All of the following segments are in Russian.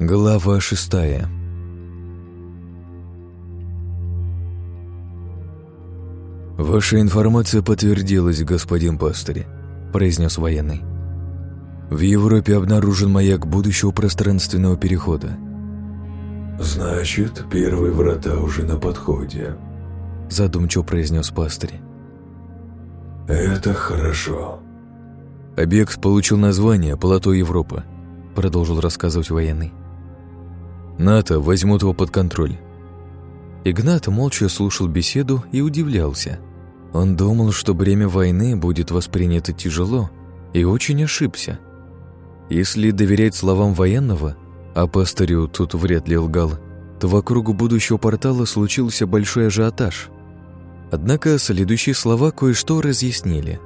Глава шестая «Ваша информация подтвердилась, господин пастырь», — произнес военный. «В Европе обнаружен маяк будущего пространственного перехода». «Значит, первые врата уже на подходе», — задумчиво произнес пастырь. «Это хорошо». «Объект получил название «Плато Европа», — продолжил рассказывать военный. «НАТО возьмут его под контроль». Игнат молча слушал беседу и удивлялся. Он думал, что бремя войны будет воспринято тяжело, и очень ошибся. Если доверять словам военного, а пастырю тут вряд ли лгал, то вокруг будущего портала случился большой ажиотаж. Однако следующие слова кое-что разъяснили.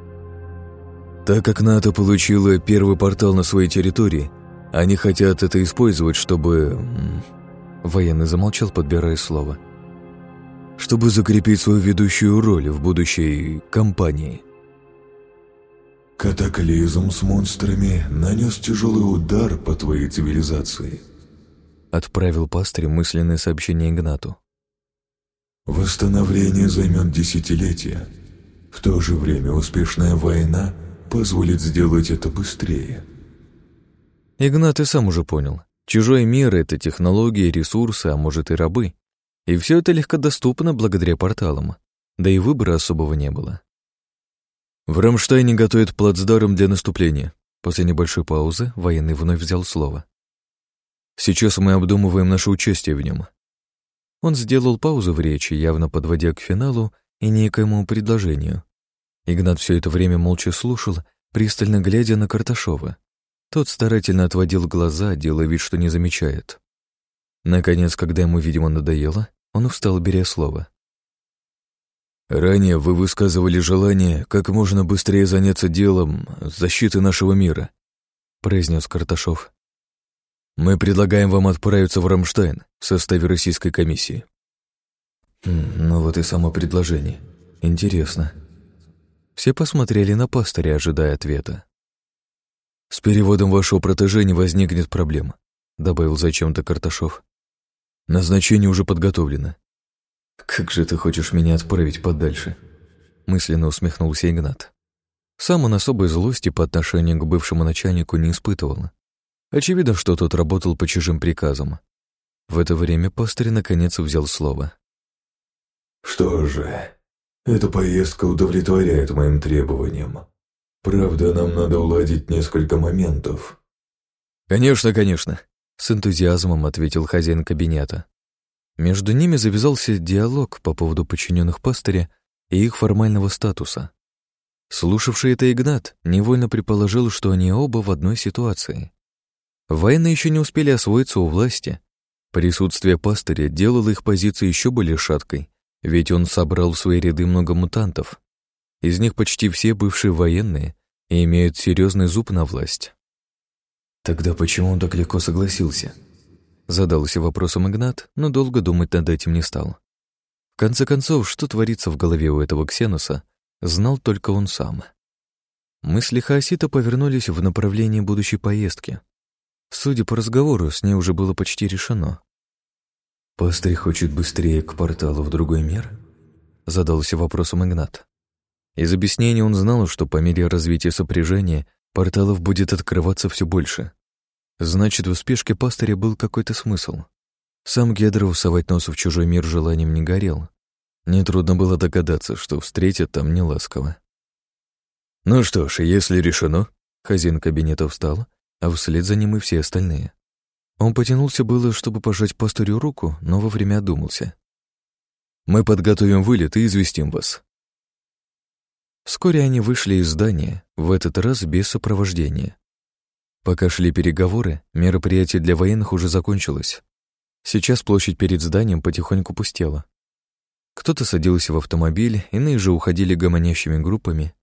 Так как НАТО получило первый портал на своей территории, они хотят это использовать, чтобы... Военный замолчал, подбирая слово – чтобы закрепить свою ведущую роль в будущей кампании. «Катаклизм с монстрами нанес тяжелый удар по твоей цивилизации», отправил пастырь мысленное сообщение Игнату. «Восстановление займет десятилетия. В то же время успешная война позволит сделать это быстрее». Игнат и сам уже понял. Чужой мир — это технологии, ресурсы, а может и рабы. И все это легкодоступно благодаря порталам, да и выбора особого не было. В Рамштайне готовят плацдарм для наступления. После небольшой паузы военный вновь взял слово. Сейчас мы обдумываем наше участие в нем. Он сделал паузу в речи, явно подводя к финалу и некоему предложению. Игнат все это время молча слушал, пристально глядя на Карташова. Тот старательно отводил глаза, делая вид, что не замечает. Наконец, когда ему, видимо, надоело, он встал, беря слово. «Ранее вы высказывали желание как можно быстрее заняться делом защиты нашего мира», произнес Карташов. «Мы предлагаем вам отправиться в Рамштайн в составе российской комиссии». Хм, «Ну вот и само предложение. Интересно». Все посмотрели на пастыря, ожидая ответа. «С переводом вашего протеже не возникнет проблем», добавил зачем-то Карташов. Назначение уже подготовлено. Как же ты хочешь меня отправить подальше? Мысленно усмехнулся Игнат. Сам он особой злости по отношению к бывшему начальнику не испытывал. Очевидно, что тот работал по чужим приказам. В это время пастырь наконец взял слово. «Что же, эта поездка удовлетворяет моим требованиям. Правда, нам надо уладить несколько моментов». «Конечно, конечно», с энтузиазмом ответил хозяин кабинета. Между ними завязался диалог по поводу подчиненных пастыря и их формального статуса. Слушавший это Игнат невольно предположил, что они оба в одной ситуации. Военные еще не успели освоиться у власти. Присутствие пастыря делало их позицию еще более шаткой, ведь он собрал в свои ряды много мутантов. Из них почти все бывшие военные и имеют серьезный зуб на власть. Тогда почему он так легко согласился? Задался вопросом Игнат, но долго думать над этим не стал. В конце концов, что творится в голове у этого Ксенуса, знал только он сам. Мысли Хаосита повернулись в направлении будущей поездки. Судя по разговору, с ней уже было почти решено. «Пастырь хочет быстрее к порталу в другой мир?» Задался вопросом Игнат. Из объяснения он знал, что по мере развития сопряжения Порталов будет открываться все больше. Значит, в спешке пастыря был какой-то смысл. Сам Гедров совать нос в чужой мир желанием не горел. Нетрудно было догадаться, что встретят там неласково. Ну что ж, если решено, хозяин кабинета встал, а вслед за ним и все остальные. Он потянулся было, чтобы пожать пастырю руку, но вовремя одумался. «Мы подготовим вылет и известим вас. Вскоре они вышли из здания, в этот раз без сопровождения. Пока шли переговоры, мероприятие для военных уже закончилось. Сейчас площадь перед зданием потихоньку пустела. Кто-то садился в автомобиль, иные же уходили гомонящими группами.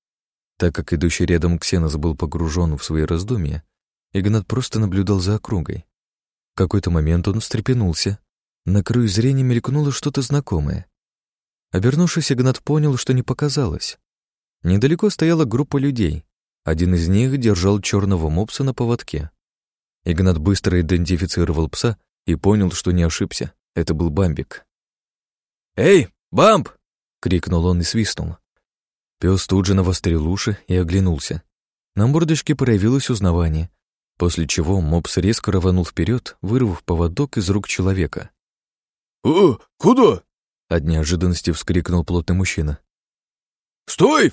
Так как идущий рядом Ксенос был погружен в свои раздумья, Игнат просто наблюдал за округой. В какой-то момент он встрепенулся. На краю зрения мелькнуло что-то знакомое. Обернувшись, Игнат понял, что не показалось. Недалеко стояла группа людей. Один из них держал черного мопса на поводке. Игнат быстро идентифицировал пса и понял, что не ошибся. Это был Бамбик. «Эй, Бамб!» — крикнул он и свистнул. Пес тут же навострил уши и оглянулся. На мордочке проявилось узнавание, после чего мопс резко рванул вперед, вырвав поводок из рук человека. «О, куда?» — от неожиданности вскрикнул плотный мужчина. «Стой!»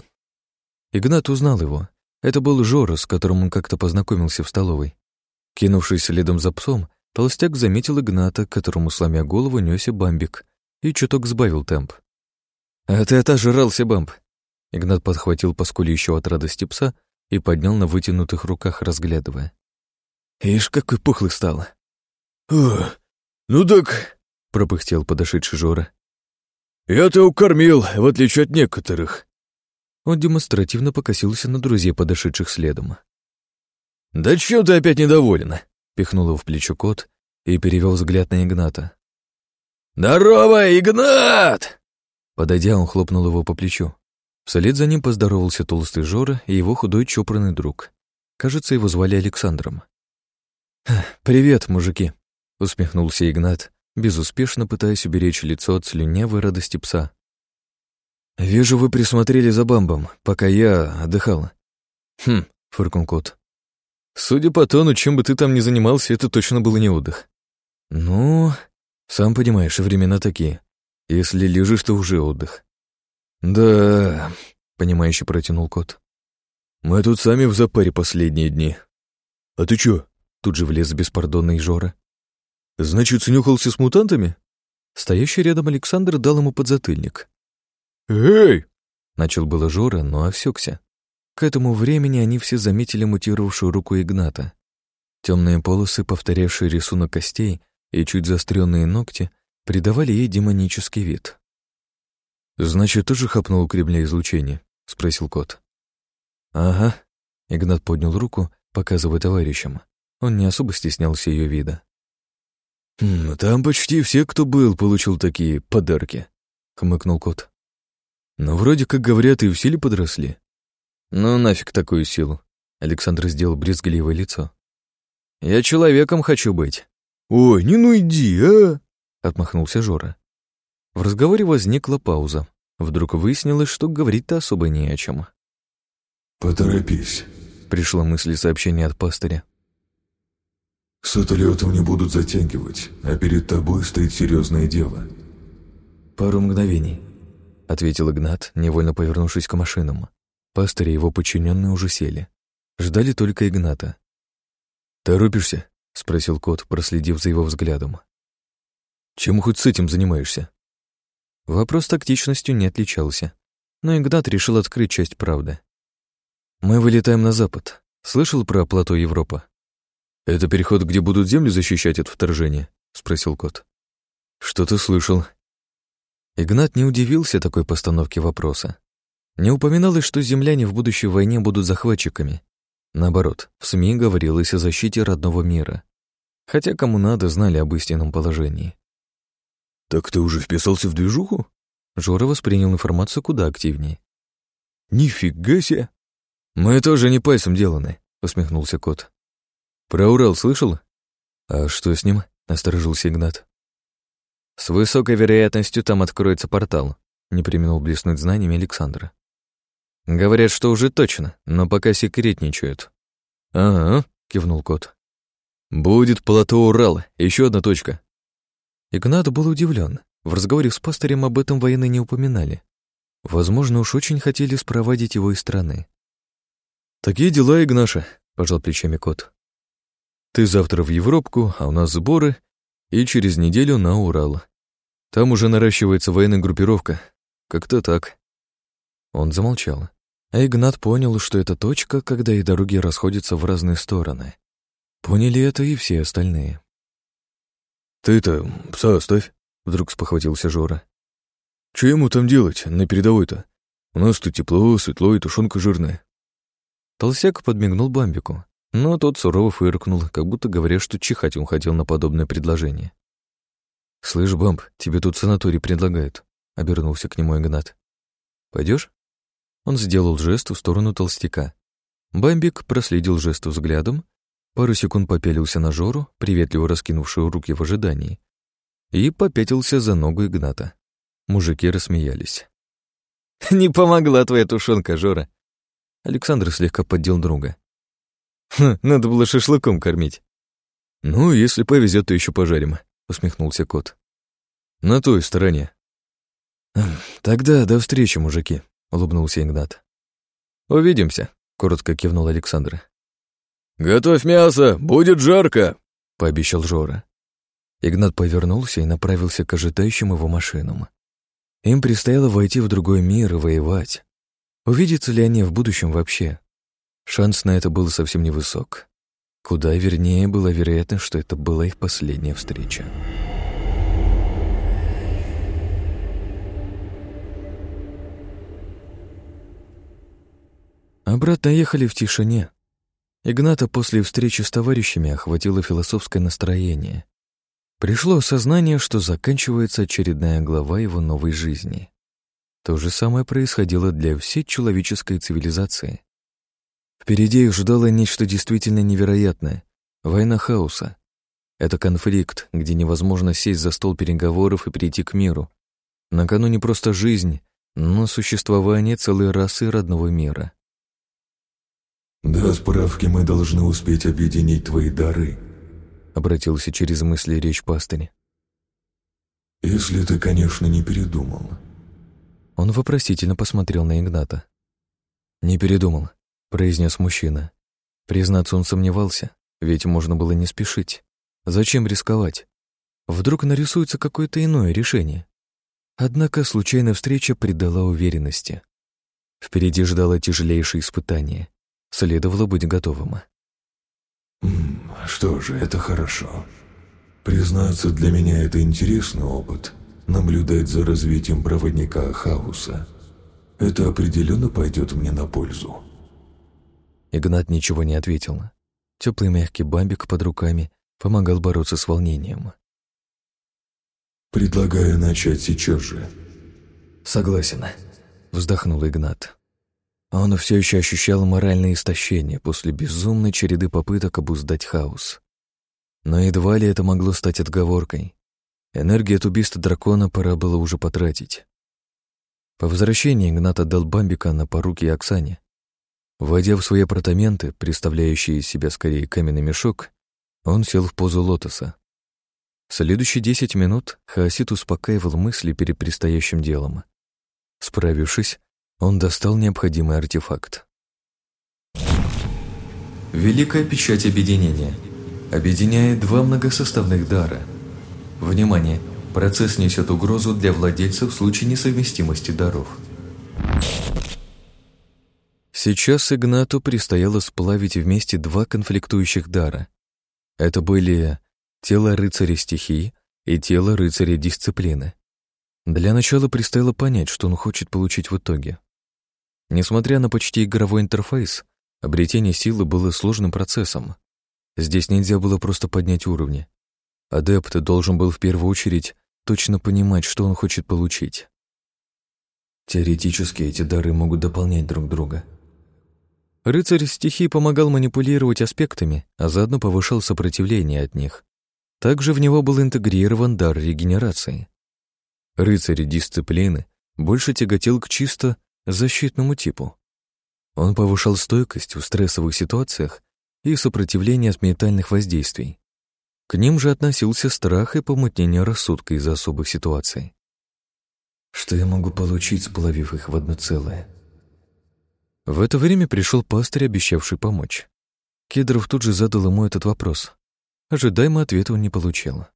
Игнат узнал его. Это был Жора, с которым он как-то познакомился в столовой. Кинувшись следом за псом, толстяк заметил Игната, которому, сломя голову, нёсся бамбик, и чуток сбавил темп. «А ты отожрался, бамб!» Игнат подхватил по еще от радости пса и поднял на вытянутых руках, разглядывая. «Ишь, какой пухлый стал!» «О, ну так...» — пропыхтел подошедший Жора. «Я-то укормил, в отличие от некоторых». Он демонстративно покосился на друзей, подошедших следом. «Да чем ты опять недоволен?» — пихнул его в плечо кот и перевел взгляд на Игната. «Здорово, Игнат!» Подойдя, он хлопнул его по плечу. Вслед за ним поздоровался толстый Жора и его худой чопорный друг. Кажется, его звали Александром. «Привет, мужики!» — усмехнулся Игнат, безуспешно пытаясь уберечь лицо от слюнявой радости пса. «Вижу, вы присмотрели за бамбом, пока я отдыхал». «Хм», — фыркнул кот. «Судя по тону, чем бы ты там ни занимался, это точно был не отдых». «Ну, сам понимаешь, времена такие. Если лежишь, то уже отдых». «Да», — понимающе протянул кот. «Мы тут сами в запаре последние дни». «А ты чё?» — тут же влез беспардонный Жора. «Значит, снюхался с мутантами?» Стоящий рядом Александр дал ему подзатыльник. «Эй!» — начал было Жора, но осекся. К этому времени они все заметили мутировавшую руку Игната. Темные полосы, повторявшие рисунок костей, и чуть заостренные ногти придавали ей демонический вид. «Значит, тоже хапнул у кремля излучение?» — спросил кот. «Ага». Игнат поднял руку, показывая товарищам. Он не особо стеснялся ее вида. «Хм, «Там почти все, кто был, получил такие подарки», — хмыкнул кот. «Но вроде как говорят, и в силе подросли». «Ну нафиг такую силу», — Александр сделал брезгливое лицо. «Я человеком хочу быть». «Ой, не ну иди, а!» — отмахнулся Жора. В разговоре возникла пауза. Вдруг выяснилось, что говорить-то особо не о чем. «Поторопись», — пришла мысль сообщения от пастыря. С отлетом не будут затягивать, а перед тобой стоит серьезное дело. Пару мгновений, ответил Игнат, невольно повернувшись к машинам. Пастырь и его подчиненные уже сели. Ждали только Игната. «Торопишься?» — спросил кот, проследив за его взглядом. «Чем хоть с этим занимаешься?» Вопрос тактичностью не отличался, но Игнат решил открыть часть правды. «Мы вылетаем на запад. Слышал про плато Европа?» «Это переход, где будут землю защищать от вторжения?» — спросил кот. «Что-то слышал». Игнат не удивился такой постановке вопроса. Не упоминалось, что земляне в будущей войне будут захватчиками. Наоборот, в СМИ говорилось о защите родного мира. Хотя кому надо, знали об истинном положении. «Так ты уже вписался в движуху?» Жора воспринял информацию куда активнее. «Нифига себе!» «Мы тоже не пальцем деланы», — усмехнулся кот. Про Урал слышал? А что с ним? Насторожился Игнат. С высокой вероятностью там откроется портал, не применил блеснуть знаниями Александра. Говорят, что уже точно, но пока секретничают. Ага, кивнул кот. Будет плато Урал, еще одна точка. Игнат был удивлен. В разговоре с пастырем об этом военные не упоминали. Возможно, уж очень хотели спроводить его из страны. «Такие дела, Игнаша», — пожал плечами кот. Ты завтра в Европку, а у нас сборы, и через неделю на Урал. Там уже наращивается военная группировка. Как-то так. Он замолчал. А Игнат понял, что это точка, когда и дороги расходятся в разные стороны. Поняли это и все остальные. «Ты-то пса оставь», — вдруг спохватился Жора. «Че ему там делать, на передовой-то? У нас тут тепло, светло и тушенка жирная». Толсяк подмигнул Бамбику, но тот сурово фыркнул, как будто говоря, что чихать он хотел на подобное предложение. «Слышь, Бамб, тебе тут санаторий предлагают», — обернулся к нему Игнат. Пойдешь? Он сделал жест в сторону толстяка. Бамбик проследил жест взглядом, пару секунд попялился на Жору, приветливо раскинувшую руки в ожидании, и попятился за ногу Игната. Мужики рассмеялись. «Не помогла твоя тушенка, Жора!» Александр слегка поддел друга. «Хм, надо было шашлыком кормить». «Ну, если повезет, то еще пожарим», — усмехнулся кот. «На той стороне». «Тогда до встречи, мужики», — улыбнулся Игнат. «Увидимся», — коротко кивнул Александр. «Готовь мясо, будет жарко», — пообещал Жора. Игнат повернулся и направился к ожидающим его машинам. Им предстояло войти в другой мир и воевать. Увидятся ли они в будущем вообще? Шанс на это был совсем невысок. Куда вернее была вероятность, что это была их последняя встреча. Обратно ехали в тишине. Игната после встречи с товарищами охватило философское настроение. Пришло осознание, что заканчивается очередная глава его новой жизни. То же самое происходило для всей человеческой цивилизации. Впереди их ждало нечто действительно невероятное — война хаоса. Это конфликт, где невозможно сесть за стол переговоров и перейти к миру. На кону не просто жизнь, но существование целой расы родного мира. «До справки мы должны успеть объединить твои дары», обратился через мысли речь пастыря. «Если ты, конечно, не передумал». Он вопросительно посмотрел на Игната. «Не передумал», — произнес мужчина. Признаться, он сомневался, ведь можно было не спешить. Зачем рисковать? Вдруг нарисуется какое-то иное решение. Однако случайная встреча придала уверенности. Впереди ждало тяжелейшее испытание. Следовало быть готовым. Что же, это хорошо. Признаться, для меня это интересный опыт. Наблюдать за развитием проводника хаоса. Это определенно пойдет мне на пользу. Игнат ничего не ответил. Теплый мягкий бамбик под руками помогал бороться с волнением. «Предлагаю начать сейчас же». «Согласен», — вздохнул Игнат. Он все еще ощущал моральное истощение после безумной череды попыток обуздать хаос. Но едва ли это могло стать отговоркой. Энергию от убийства дракона пора было уже потратить. По возвращении Игнат отдал Бамбика на поруки Оксане. Войдя в свои апартаменты, представляющие из себя скорее каменный мешок, он сел в позу лотоса. Следующие десять минут Хаосит успокаивал мысли перед предстоящим делом. Справившись, он достал необходимый артефакт. Великая печать объединения. Объединяет два многосоставных дара. Внимание! Процесс несет угрозу для владельцев в случае несовместимости даров. Сейчас Игнату предстояло сплавить вместе два конфликтующих дара. Это были тело рыцаря стихии и тело рыцаря дисциплины. Для начала предстояло понять, что он хочет получить в итоге. Несмотря на почти игровой интерфейс, обретение силы было сложным процессом. Здесь нельзя было просто поднять уровни. Адепт должен был в первую очередь точно понимать, что он хочет получить. Теоретически эти дары могут дополнять друг друга. Рыцарь стихии помогал манипулировать аспектами, а заодно повышал сопротивление от них. Также в него был интегрирован дар регенерации. Рыцарь дисциплины больше тяготел к чисто защитному типу. Он повышал стойкость в стрессовых ситуациях и сопротивление от ментальных воздействий. К ним же относился страх и помутнение рассудка из-за особых ситуаций. Что я могу получить, сплавив их в одно целое? В это время пришел пастырь, обещавший помочь. Кедров тут же задал ему этот вопрос. Ожидаемо ответа он не получил.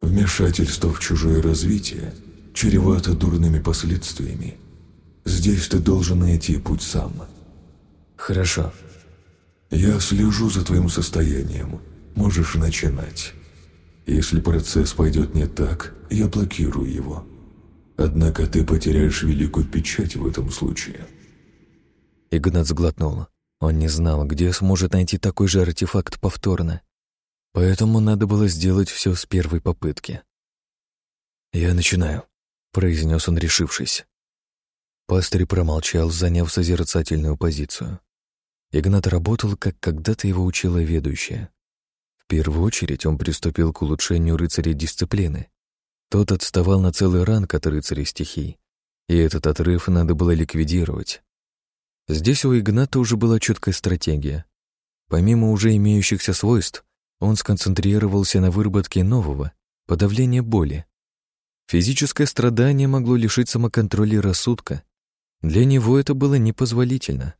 «Вмешательство в чужое развитие чревато дурными последствиями», Здесь ты должен найти путь сам. Хорошо. Я слежу за твоим состоянием. Можешь начинать. Если процесс пойдет не так, я блокирую его. Однако ты потеряешь великую печать в этом случае. Игнат сглотнул. Он не знал, где сможет найти такой же артефакт повторно. Поэтому надо было сделать все с первой попытки. «Я начинаю», — произнес он, решившись. Пастырь промолчал, заняв созерцательную позицию. Игнат работал, как когда-то его учила ведущая. В первую очередь он приступил к улучшению рыцаря дисциплины. Тот отставал на целый ранг от рыцаря стихий, и этот отрыв надо было ликвидировать. Здесь у Игната уже была четкая стратегия. Помимо уже имеющихся свойств, он сконцентрировался на выработке нового — подавления боли. Физическое страдание могло лишить самоконтроля рассудка. Для него это было непозволительно.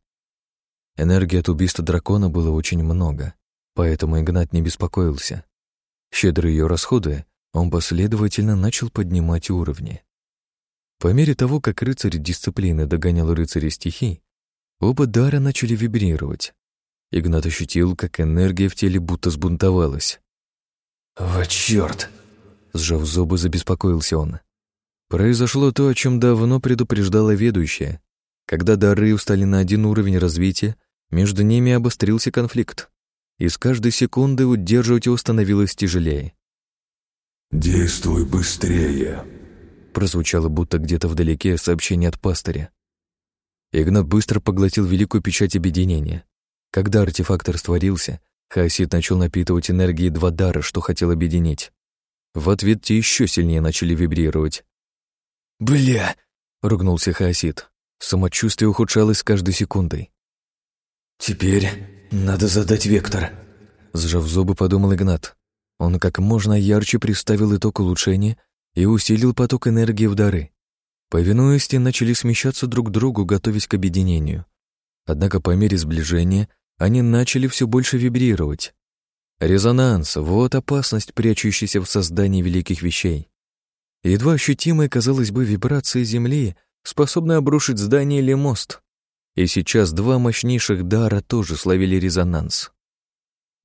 Энергии от убийства дракона было очень много, поэтому Игнат не беспокоился. Щедро ее расходуя, он последовательно начал поднимать уровни. По мере того, как рыцарь дисциплины догонял рыцаря стихий, оба дара начали вибрировать. Игнат ощутил, как энергия в теле будто сбунтовалась. «О, черт!» Сжав зубы, забеспокоился он. Произошло то, о чем давно предупреждала ведущая. Когда дары устали на один уровень развития, между ними обострился конфликт, и с каждой секунды удерживать его становилось тяжелее. «Действуй быстрее!» Прозвучало будто где-то вдалеке сообщение от пастыря. Игнат быстро поглотил великую печать объединения. Когда артефактор створился, Хаосит начал напитывать энергией два дара, что хотел объединить. В ответ те еще сильнее начали вибрировать. «Бля!» — ругнулся Хаосит. Самочувствие ухудшалось с каждой секундой. «Теперь надо задать вектор», — сжав зубы, подумал Игнат. Он как можно ярче представил итог улучшения и усилил поток энергии в дары. Повинуясь, те начали смещаться друг к другу, готовясь к объединению. Однако по мере сближения они начали все больше вибрировать. Резонанс — вот опасность, прячущаяся в создании великих вещей. Едва ощутимая, казалось бы, вибрация Земли способна обрушить здание или мост. И сейчас два мощнейших дара тоже словили резонанс.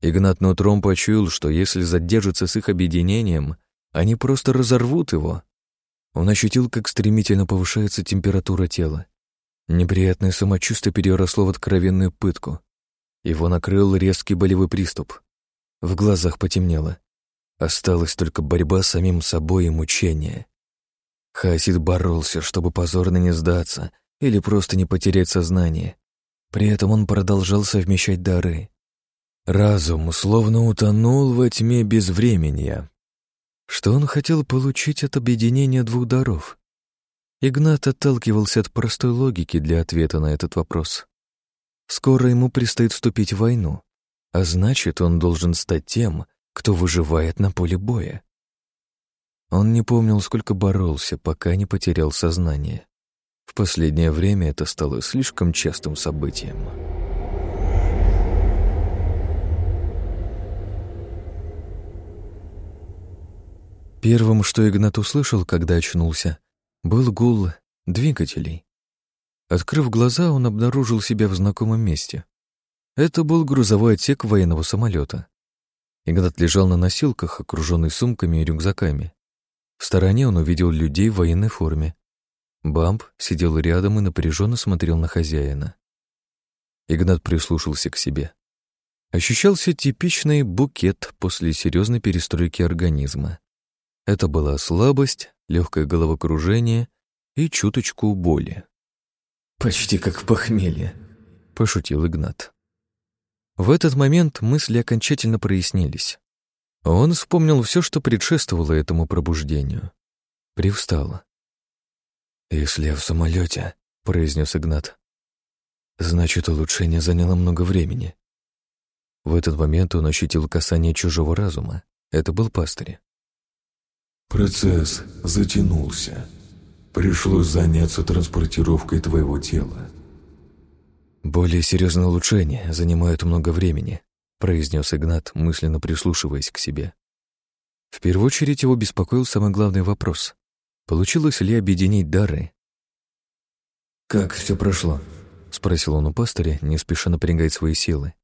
Игнат нутром почуял, что если задержится с их объединением, они просто разорвут его. Он ощутил, как стремительно повышается температура тела. Неприятное самочувствие переросло в откровенную пытку. Его накрыл резкий болевой приступ. В глазах потемнело. Осталась только борьба с самим собой и мучение. Хасид боролся, чтобы позорно не сдаться или просто не потерять сознание. При этом он продолжал совмещать дары. Разум словно утонул во тьме безвременья. Что он хотел получить от объединения двух даров? Игнат отталкивался от простой логики для ответа на этот вопрос. Скоро ему предстоит вступить в войну, а значит, он должен стать тем, кто выживает на поле боя. Он не помнил, сколько боролся, пока не потерял сознание. В последнее время это стало слишком частым событием. Первым, что Игнат услышал, когда очнулся, был гул двигателей. Открыв глаза, он обнаружил себя в знакомом месте. Это был грузовой отсек военного самолета. Игнат лежал на носилках, окруженный сумками и рюкзаками. В стороне он увидел людей в военной форме. Бамп сидел рядом и напряженно смотрел на хозяина. Игнат прислушался к себе. Ощущался типичный букет после серьезной перестройки организма. Это была слабость, легкое головокружение и чуточку боли. «Почти как в похмелье», — пошутил Игнат. В этот момент мысли окончательно прояснились. Он вспомнил все, что предшествовало этому пробуждению. Привстал. «Если я в самолете, произнес Игнат, — «значит, улучшение заняло много времени». В этот момент он ощутил касание чужого разума. Это был пастырь. Процесс затянулся. Пришлось заняться транспортировкой твоего тела. Более серьезные улучшения занимают много времени, произнес Игнат, мысленно прислушиваясь к себе. В первую очередь его беспокоил самый главный вопрос. Получилось ли объединить дары? «Как все прошло?» — спросил он у пастыря, не спеша напрягать свои силы.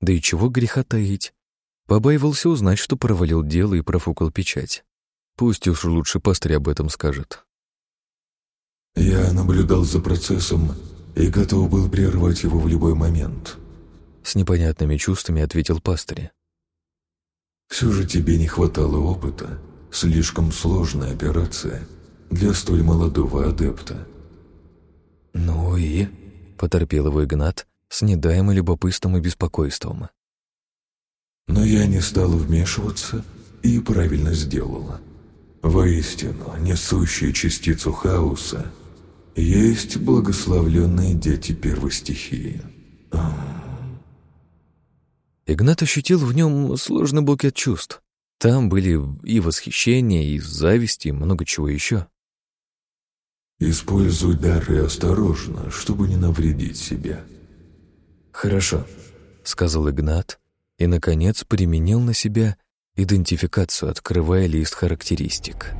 Да и чего греха таить? Побаивался узнать, что провалил дело и профукал печать. Пусть уж лучше пастырь об этом скажет. Я наблюдал за процессом и готов был прервать его в любой момент. С непонятными чувствами ответил пастырь. Все же тебе не хватало опыта. Слишком сложная операция для столь молодого адепта. «Ну и?» — поторпел его Игнат, с недаемым любопытством и беспокойством. Но я не стал вмешиваться и правильно сделала. Воистину, несущие частицу хаоса есть благословленные дети первой стихии. Игнат ощутил в нем сложный букет чувств. Там были и восхищение, и зависть, и много чего еще. «Используй дары осторожно, чтобы не навредить себе». «Хорошо», — сказал Игнат, и, наконец, применил на себя идентификацию, открывая лист характеристик.